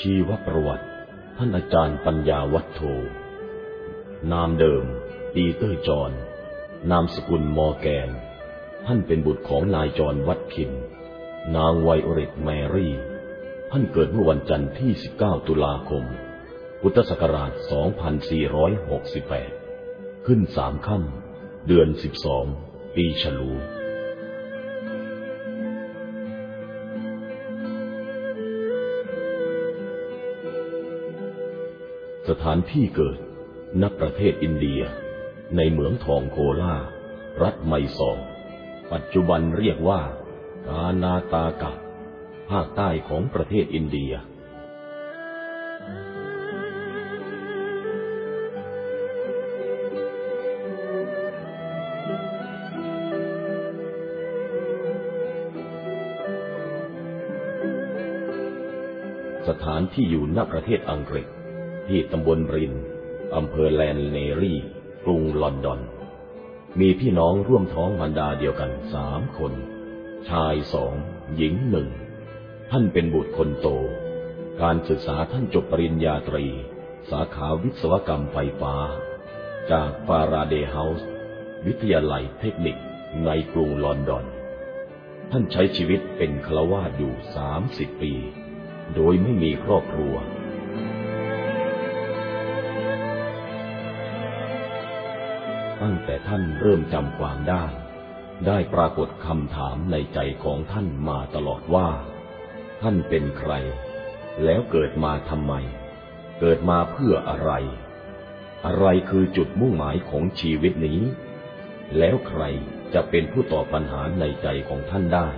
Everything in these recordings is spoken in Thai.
ชีวประวัติ ท่านอาจารย์ปัญญาวัฒโธนามเดิม ปีเตอร์จอห์นนามสกุลมอร์แกน ท่านเป็นบุตรของนายจอห์นวัตคิน นางไวโอเรตแมรี่ ท่านเกิดเมื่อวันจันทร์ที่ 19 ตุลาคม พุทธศักราช 2468 ขึ้นสามค่ำเดือน 12 ปีฉลู สถานที่เกิด ณ ประเทศอินเดีย ในเหมืองทองโคลา รัฐไมซอง ปัจจุบันเรียกว่า กานาตากะ ภาคใต้ของประเทศอินเดียสถานที่อยู่ณประเทศอังกฤษ ที่ตำบลริน อำเภอแลนเนรีกรุงลอนดอน มีพี่น้องร่วมท้องมารดาเดียวกันสามคน ชายสอง หญิงหนึ่ง ท่านเป็นบุตรคนโต การศึกษาท่านจบปริญญาตรี สาขาวิศวกรรมไฟฟ้า จากฟาราเดย์เฮาส์ วิทยาลัยเทคนิคในกรุงลอนดอน ท่านใช้ชีวิตเป็นฆราวาสอยู่สามสิบปี โดยไม่มีครอบครัว ตั้งแต่ท่านเริ่มจำความได้ ได้ปรากฏคำถามในใจของท่านมาตลอดว่า ท่านเป็นใคร แล้วเกิดมาทำไม เกิดมาเพื่ออะไร อะไรคือจุดมุ่งหมายของชีวิตนี้ แล้วใครจะเป็นผู้ตอบปัญหาในใจของท่านได้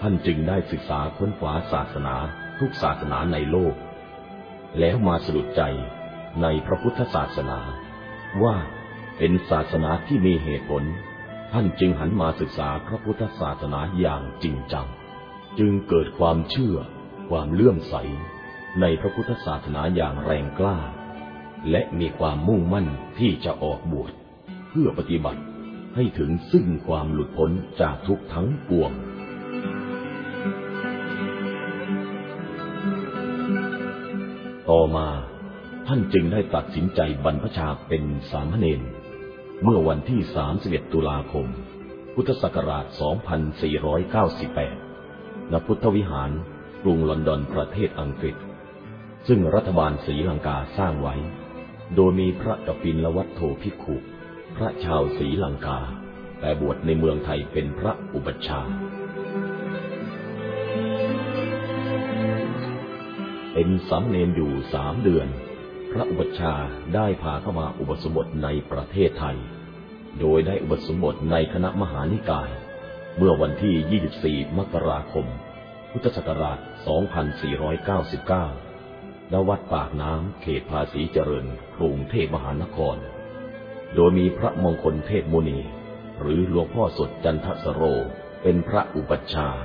ท่านจึงได้ศึกษาค้นคว้าศาสนาทุกศาสนาในโลก แล้วมาสะดุดใจในพระพุทธศาสนาว่า เป็นศาสนาที่มีเหตุผล ท่านจึงหันมาศึกษาพระพุทธศาสนาอย่างจริงจัง จึงเกิดความเชื่อ ความเลื่อมใส ในพระพุทธศาสนาอย่างแรงกล้า และมีความมุ่งมั่นที่จะออกบวชเพื่อปฏิบัติให้ถึงซึ่งความหลุดพ้นจากทุกทั้งปวงต่อมาท่านจึงได้ตัดสินใจบรรพชาเป็นสามเณร เมื่อวันที่ 31 ตุลาคม พุทธศักราช 2498 ณ พุทธวิหาร กรุงลอนดอนประเทศอังกฤษ ซึ่งรัฐบาลศรีลังกาสร้างไว้ โดยมีพระกปินลวัตโธภิกขุ พระชาวศรีลังกา แต่บวชในเมืองไทยเป็นพระอุปัชฌาย์เป็นสามเณรอยู่สามเดือน พระอุปัชฌาย์ได้พาเข้ามาอุปสมบทในประเทศไทย โดยได้อุปสมบทในคณะมหานิกาย เมื่อวันที่ 24 มกราคม พุทธศักราช 2499ณวัดปากน้ำเขตภาษีเจริญกรุงเทพมหานคร โดยมีพระมงคลเทพมุนี หรือหลวงพ่อสดจันทสโร เป็นพระอุปัชฌาย์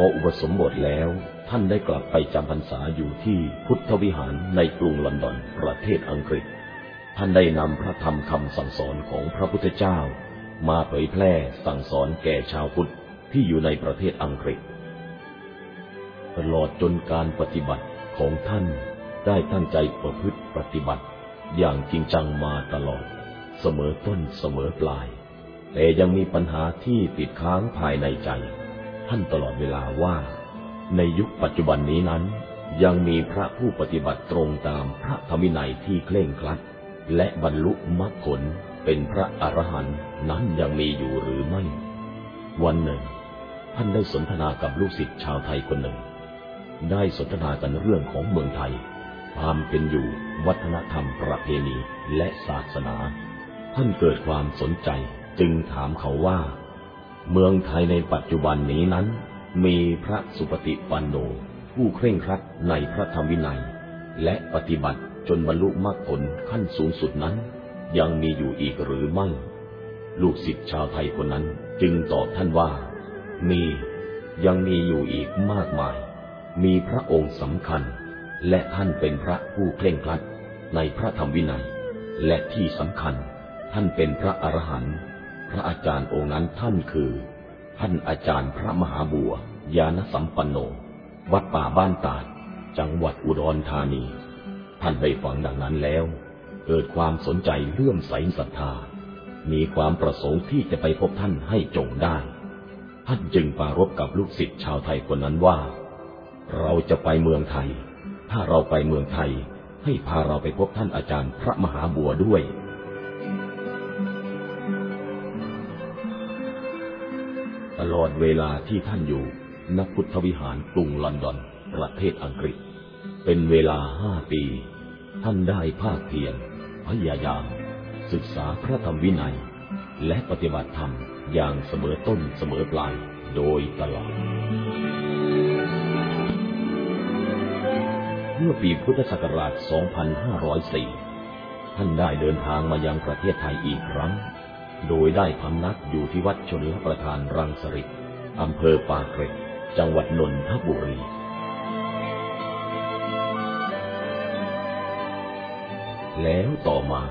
ออุปสมบทแล้ว ท่านได้กลับไปจำพรรษาอยู่ที่พุทธวิหารในกรุงลอนดอนประเทศอังกฤษ ท่านได้นำพระธรรมคำสั่งสอนของพระพุทธเจ้า มาเผยแพร่สั่งสอนแก่ชาวพุทธที่อยู่ในประเทศอังกฤษ ตลอดจนการปฏิบัติของท่านได้ตั้งใจประพฤติปฏิบัติ อย่างจริงจังมาตลอด เสมอต้นเสมอปลาย แต่ยังมีปัญหาที่ติดค้างภายในใจ ท่านตลอดเวลาว่า ในยุคปัจจุบันนี้นั้น ยังมีพระผู้ปฏิบัติตรงตามพระธรรมินัยที่เคร่งครัด และบรรลุมรรคผลเป็นพระอรหันต์นั้นยังมีอยู่หรือไม่ วันหนึ่ง ท่านได้สนทนากับลูกศิษย์ชาวไทยคนหนึ่ง ได้สนทนากันเรื่องของเมืองไทย ความเป็นอยู่วัฒนธรรมประเพณีและศาสนา ท่านเกิดความสนใจจึงถามเขาว่า เมืองไทยในปัจจุบันนี้นั้น มีพระสุปฏิปันโน ผู้เคร่งครัดในพระธรรมวินัย และปฏิบัติจนบรรลุมรรคผลขั้นสูงสุดนั้น ยังมีอยู่อีกหรือไม่ ลูกศิษย์ชาวไทยคนนั้นจึงตอบท่านว่า มียังมีอยู่อีกมากมาย มีพระองค์สำคัญ และท่านเป็นพระผู้เคร่งครัดในพระธรรมวินัย และที่สำคัญ ท่านเป็นพระอรหันต์ พระอาจารย์องค์นั้นท่านคือ ท่านอาจารย์พระมหาบัวยานสัมปันโน วัดป่าบ้านตาดจังหวัดอุดรธานี ท่านได้ฟังดังนั้นแล้ว เกิดความสนใจเลื่อมใสศรัทธา มีความประสงค์ที่จะไปพบท่านให้จงได้ ท่านจึงปารบกับลูกศิษย์ชาวไทยคนนั้นว่า เราจะไปเมืองไทย ถ้าเราไปเมืองไทยให้พาเราไปพบท่านอาจารย์พระมหาบัวด้วย ตลอดเวลาที่ท่านอยู่ณพุทธวิหารกรุงลอนดอน ประเทศอังกฤษ เป็นเวลาห้าปี ท่านได้ภาคเพียรพยายาม ศึกษาพระธรรมวินัย และปฏิบัติธรรมอย่างเสมอต้นเสมอปลายโดยตลอด เมื่อปีพุทธศักราช 2504 ท่านได้เดินทางมายังประเทศไทยอีกครั้ง โดยได้พำนักอยู่ที่วัดชนลประทานรังสริตอำเภอปากเกร็ด จังหวัดนนทบุรี แล้วต่อมา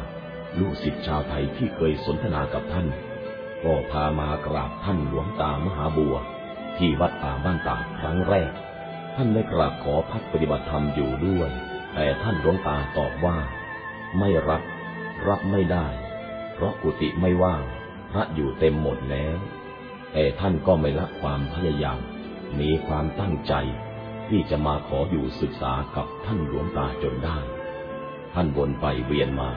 ลูกศิษย์ชาวไทยที่เคยสนทนากับท่าน ก็พามากราบท่านหลวงตามหาบัว ที่วัดป่าบ้านตาครั้งแรก ท่านได้กราบขอพักปฏิบัติธรรมอยู่ด้วย แต่ท่านหลวงตาตอบว่า ไม่รับ รับไม่ได้ เพราะกุฏิไม่ว่าง พระอยู่เต็มหมดแล้ว แต่ท่านก็ไม่ละความพยายาม มีความตั้งใจ ที่จะมาขออยู่ศึกษากับท่านหลวงตาจนได้ ท่านวนไปเวียนมา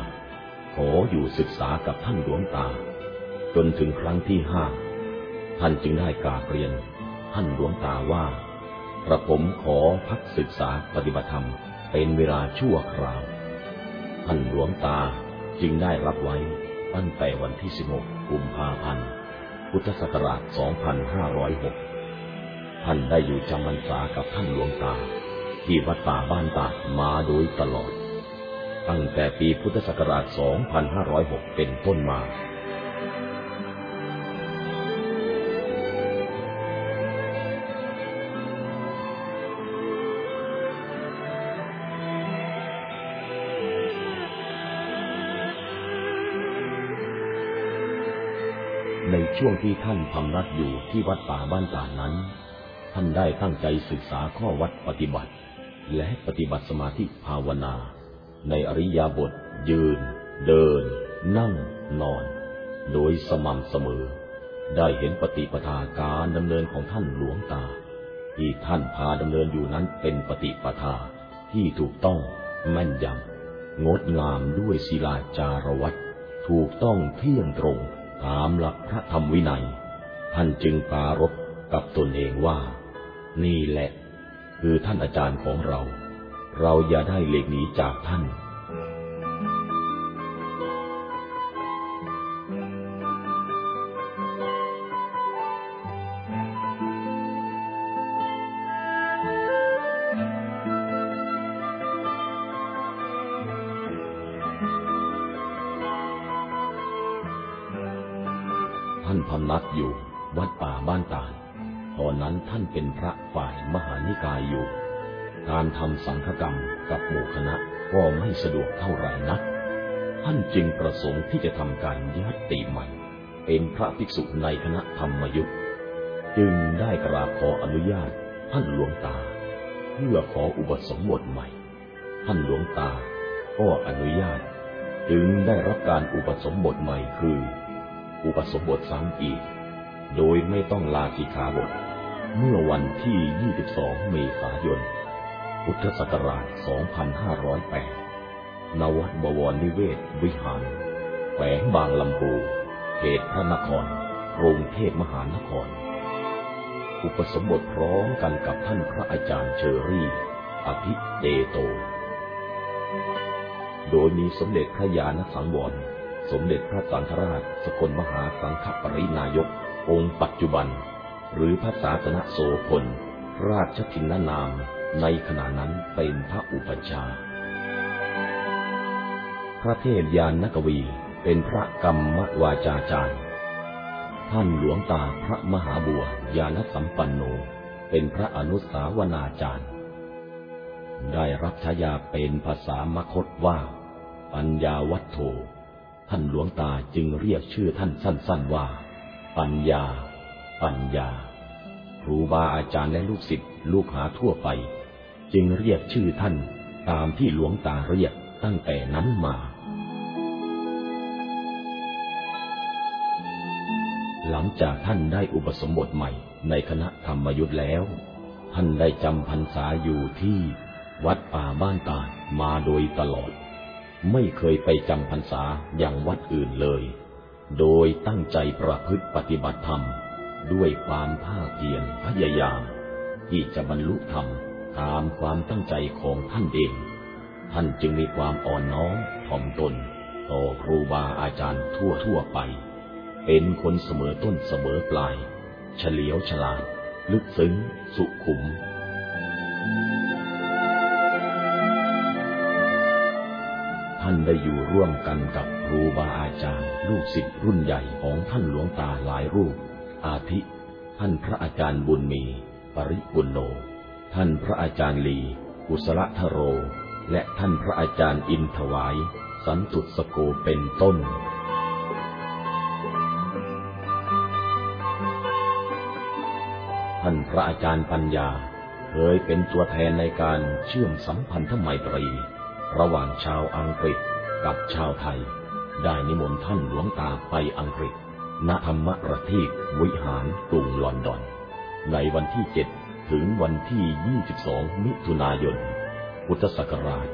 ขออยู่ศึกษากับท่านหลวงตา จนถึงครั้งที่ห้า ท่านจึงได้กราบเรียน ท่านหลวงตาว่ากระผมขอพักศึกษาปฏิบัติธรรมเป็นเวลาชั่วคราว ท่านหลวงตาจึงได้รับไว้ ตั้งแต่วันที่ 16 กุมภาพันธ์ พุทธศักราช 2506 ท่านได้อยู่จำพรรษากับท่านหลวงตา ที่วัดป่าบ้านตาดมาโดยตลอด ตั้งแต่ปีพุทธศักราช 2506 เป็นต้นมา ช่วงที่ท่านพำนักอยู่ที่วัดป่าบ้านตานั้น ท่านได้ตั้งใจศึกษาข้อวัดปฏิบัติ และปฏิบัติสมาธิภาวนา ในอริยบท ยืน เดิน นั่ง นอน โดยสม่ำเสมอ ได้เห็นปฏิปทาการดำเนินของท่านหลวงตา ที่ท่านพาดำเนินอยู่นั้นเป็นปฏิปทาที่ถูกต้องแม่นยำงดงามด้วยศิลาจารวัตถูกต้องเที่ยงตรง ตามหลักพระธรรมวินัย ท่านจึงปารบกับตนเองว่า นี่แหละ คือท่านอาจารย์ของเรา เราอย่าได้หล็กหนีจากท่าน ท่านพำนักอยู่ วัดป่าบ้านตาลตอนนั้นท่านเป็นพระฝ่ายมหานิกายอยู่ การทำสังฆกรรมกับหมู่คณะก็ไม่สะดวกเท่าไหร่นัก ท่านจึงประสงค์ที่จะทำการยัดติใหม่ เป็นพระภิกษุในคณะธรรมยุทธจึงได้กราบขออนุญาตท่านหลวงตา เพื่อขออุปสมบทใหม่ ท่านหลวงตาก็อนุญาต จึงได้รับการอุปสมบทใหม่คือ อุปสมบทซ้ำอีก โดยไม่ต้องลาสิกขาบท เมื่อวันที่ 22 เมษายน พุทธศักราช 2508ณวัดบวรนิเวศวิหาร แขวงบางลำพูเขตพระนครกรุงเทพมหานคร อุปสมบทพร้อมกันกับท่านพระอาจารย์เชอรี่ อภิเดโต โดยมีสมเด็จพระญาณสังวร สมเด็จพระสังฆราช สกลมหาสังฆปรินายก องค์ปัจจุบัน หรือพระศาสนโสพล ราชทินนาม ในขณะนั้นเป็นพระอุปัชฌาย์พระเทพยานนกวีเป็นพระกรรมวาจาจารย์ ท่านหลวงตาพระมหาบัวยานสัมปันโน เป็นพระอนุสาวนาจารย์ ได้รับฉายาเป็นภาษามคตว่า ปัญญาวัตโธ ท่านหลวงตาจึงเรียกชื่อท่านสั้น ๆว่า ปัญญา ปัญญา ครูบาอาจารย์และลูกศิษย์ลูกหาทั่วไป จึงเรียกชื่อท่านตามที่หลวงตาเรียกตั้งแต่นั้นมา หลังจากท่านได้อุปสมบทใหม่ในคณะธรรมยุทธ์แล้ว ท่านได้จำพรรษาอยู่ที่วัดป่าบ้านตาดมาโดยตลอด ไม่เคยไปจำพรรษาอย่างวัดอื่นเลย โดยตั้งใจประพฤติปฏิบัติธรรม ด้วยความภาคเพียรพยายาม ที่จะบรรลุธรรมตามความตั้งใจของท่านเอง ท่านจึงมีความอ่อนน้อมถ่อมตน ต่อครูบาอาจารย์ทั่วทั่วไป เป็นคนเสมอต้นเสมอปลาย เฉลียวฉลาด ลึกซึ้ง สุขุม ท่านได้อยู่ร่วมกันกับครูบาอาจารย์ ลูกศิษย์รุ่นใหญ่ของท่านหลวงตาหลายรูป อาทิ ท่านพระอาจารย์บุญมี ปริปุณโน ท่านพระอาจารย์ลี กุศลทโร และท่านพระอาจารย์อินถวาย สันตุสโกเป็นต้นท่านพระอาจารย์ปัญญาเคยเป็นตัวแทนในการเชื่อมสัมพันธไมตรี ระหว่างชาวอังกฤษกับชาวไทย ได้นิมนต์ท่านหลวงตาไปอังกฤษ ณธรรมประทีปวิหารกรุงลอนดอน ในวันที่ 7 ถึงวันที่ 22 มิถุนายน พุทธศักราช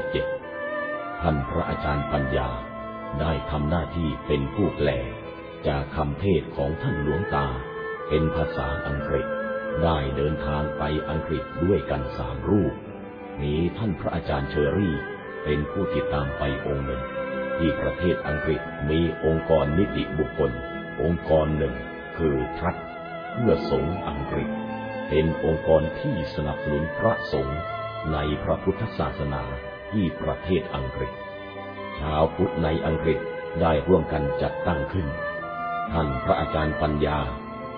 2517 ท่านพระอาจารย์ปัญญาได้ทำหน้าที่เป็นผู้แปล จากคำเทศของท่านหลวงตา เป็นภาษาอังกฤษ ได้เดินทางไปอังกฤษด้วยกันสามรูป มีท่านพระอาจารย์เชอรี่เป็นผู้ติดตามไปองค์หนึ่ง ที่ประเทศอังกฤษมีองค์กรนิติบุคคล องค์กรหนึ่ง คือทรัสเพื่อสงฆ์อังกฤษ เป็นองค์กรที่สนับสนุนพระสงฆ์ในพระพุทธศาสนาที่ประเทศอังกฤษ ชาวพุทธในอังกฤษได้ร่วมกันจัดตั้งขึ้น ท่านพระอาจารย์ปัญญา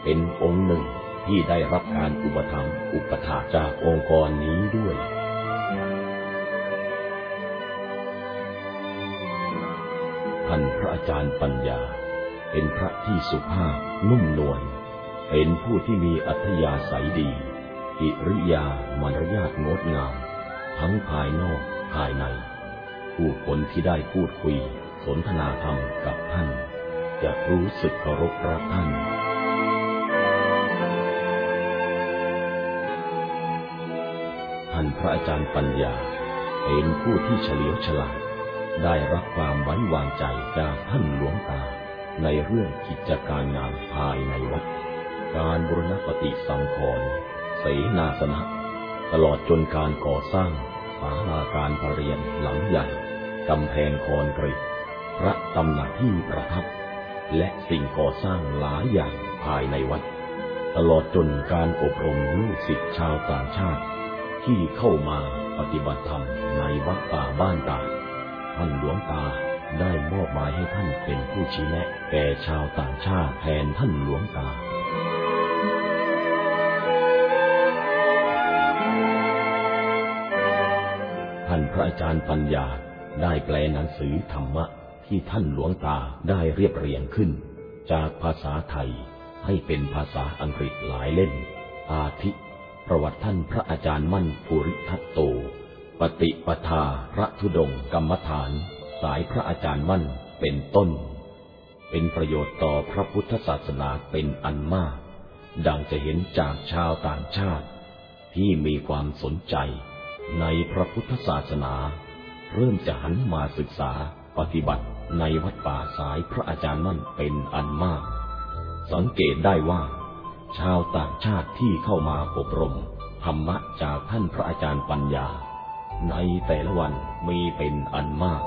เป็นองค์หนึ่งที่ได้รับการอุปถัมภ์อุปถาจากองค์กรนี้ด้วย อาจารย์ปัญญา เป็นพระที่สุภาพนุ่มนวลเป็นผู้ที่มีอัธยาศัยดี กิริยามารยาทงดงาม ทั้งภายนอกภายใน ผู้คนที่ได้พูดคุย สนทนาธรรมกับท่าน จะรู้สึกเคารพรักท่านท่านพระอาจารย์ปัญญา เป็นผู้ที่เฉลียวฉลาด ได้รับความไว้วางใจจากท่านหลวงตา ในเรื่องกิจการงานภายในวัด การบรณปฏิสังขรณ์เสนาสนะ ตลอดจนการก่อสร้างศาลาการประเรียนหลังใหญ่กำแพงคอนกรีตพระตำหนักที่ประทับ และสิ่งก่อสร้างหลายอย่างภายในวัด ตลอดจนการอบรมลูกศิษย์ชาวต่างชาติ ที่เข้ามาปฏิบัติธรรมในวัดป่าบ้านตา ท่านหลวงตาได้มอบหมายให้ท่านเป็นผู้ชี้แนะแก่ชาวต่างชาติแทนท่านหลวงตาท่านพระอาจารย์ปัญญาได้แปลหนังสือธรรมะที่ท่านหลวงตาได้เรียบเรียงขึ้น จากภาษาไทยให้เป็นภาษาอังกฤษหลายเล่ม อาทิ ประวัติท่านพระอาจารย์มั่นภูริทัตโต ปฏิปทาพระธุดงค์กรรมฐาน สายพระอาจารย์มั่นเป็นต้น เป็นประโยชน์ต่อพระพุทธศาสนาเป็นอันมาก ดังจะเห็นจากชาวต่างชาติ ที่มีความสนใจในพระพุทธศาสนา เริ่มจะหันมาศึกษาปฏิบัติในวัดป่าสายพระอาจารย์มั่นเป็นอันมาก สังเกตได้ว่า ชาวต่างชาติที่เข้ามาอบรมธรรมะจากท่านพระอาจารย์ปัญญา ในแต่ละวันมีเป็นอันมาก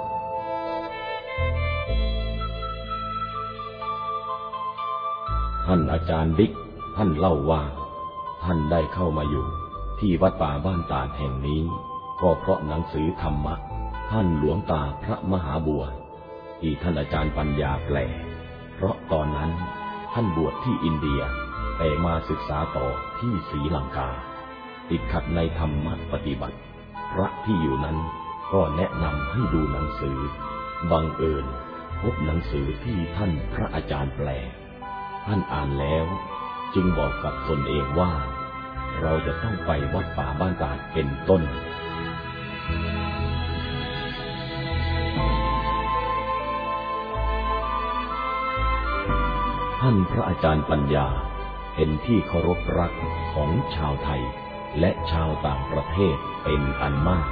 ท่านอาจารย์บิ๊กท่านเล่าว่า ท่านได้เข้ามาอยู่ ที่วัดป่าบ้านตาดแห่งนี้ ก็เพราะหนังสือธรรมะ ท่านหลวงตาพระมหาบัว ที่ท่านอาจารย์ปัญญาแปล เพราะตอนนั้นท่านบวชที่อินเดีย แต่มาศึกษาต่อที่ศรีลังกา ติดขัดในธรรมะปฏิบัติ พระที่อยู่นั้นก็แนะนำให้ดูหนังสือ บังเอิญพบหนังสือที่ท่านพระอาจารย์แปล ท่านอ่านแล้วจึงบอกกับตนเองว่า เราจะต้องไปวัดป่าบ้านตาดเป็นต้นท่านพระอาจารย์ปัญญาเป็นที่เคารพรักของชาวไทย และชาวต่างประเทศเป็นอันมาก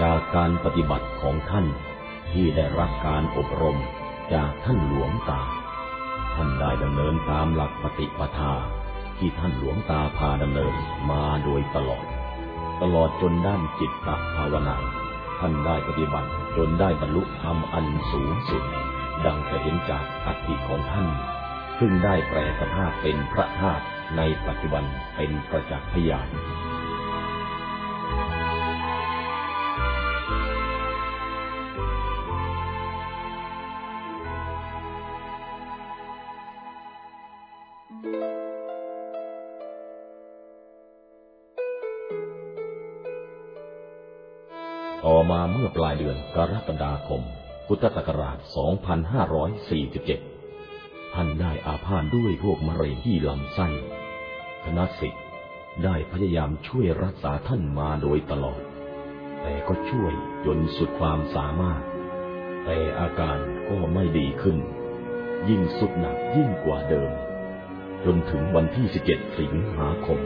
จากการปฏิบัติของท่านที่ได้รับการอบรมจากท่านหลวงตา ท่านได้ดำเนินตามหลักปฏิปทาที่ท่านหลวงตาพาดำเนินมาโดยตลอด ตลอดจนด้านจิตตภาวนา ท่านได้ปฏิบัติจนได้บรรลุธรรมอันสูงสุด ดังจะเห็นจากอัติของท่าน ซึ่งได้แปลสภาพเป็นพระธาตุ ในปัจจุบันเป็นประจักษ์พยานต่อมาเมื่อปลายเดือนกรกฎาคม พุทธศักราช 2547 ท่านได้อาพาธด้วยโรคมะเร็งที่ลำไส้ คณะสิทธิ์ได้พยายามช่วยรักษาท่านมาโดยตลอด แต่ก็ช่วยจนสุดความสามารถ แต่อาการก็ไม่ดีขึ้น ยิ่งสุดหนักยิ่งกว่าเดิม จนถึงวันที่ 17 สิงหาคม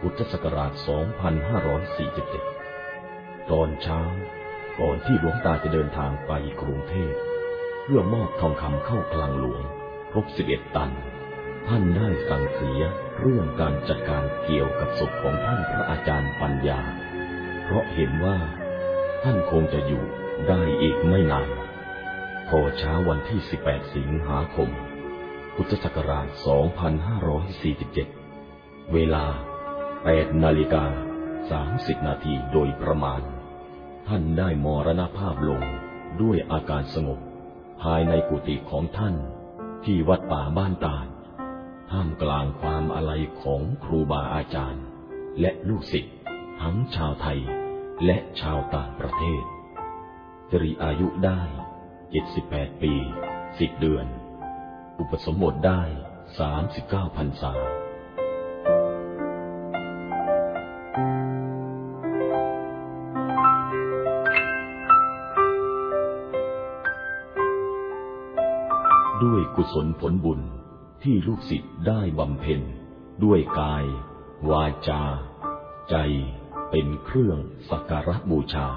พุทธศักราช 2547 ตอนเช้าก่อนที่หลวงตาจะเดินทางไปกรุงเทพ เพื่อมอบทองคำเข้ากลางหลวงครบ 11 ตัน ท่านได้สั่งเสียเรื่องการจัดการเกี่ยวกับศพของท่านพระอาจารย์ปัญญา เพราะเห็นว่า ท่านคงจะอยู่ได้อีกไม่นาน พอเช้าวันที่ 18 สิงหาคม พุทธศักราช 2547 เวลา 8 นาฬิกา 30 นาทีโดยประมาณ ท่านได้มรณภาพลงด้วยอาการสงบ ภายในกุฏิของท่านที่วัดป่าบ้านตาด ท่ามกลางความอาลัยของครูบาอาจารย์ และลูกศิษย์ทั้งชาวไทยและชาวต่างประเทศจริอายุได้ 78 ปี 10 เดือน อุปสมบทได้ 39พรรษาด้วยกุศลผลบุญ ที่ลูกศิษย์ได้บำเพ็ญ ด้วยกาย วาจา ใจเป็นเครื่องสักการะบูชา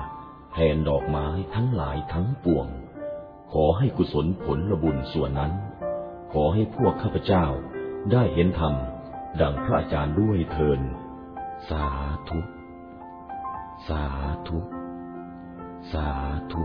แทนดอกไม้ทั้งหลายทั้งปวง ขอให้กุศลผลบุญส่วนนั้น ขอให้พวกข้าพเจ้าได้เห็นธรรม ดังพระอาจารย์ด้วยเทิน สาธุ สาธุ สาธุ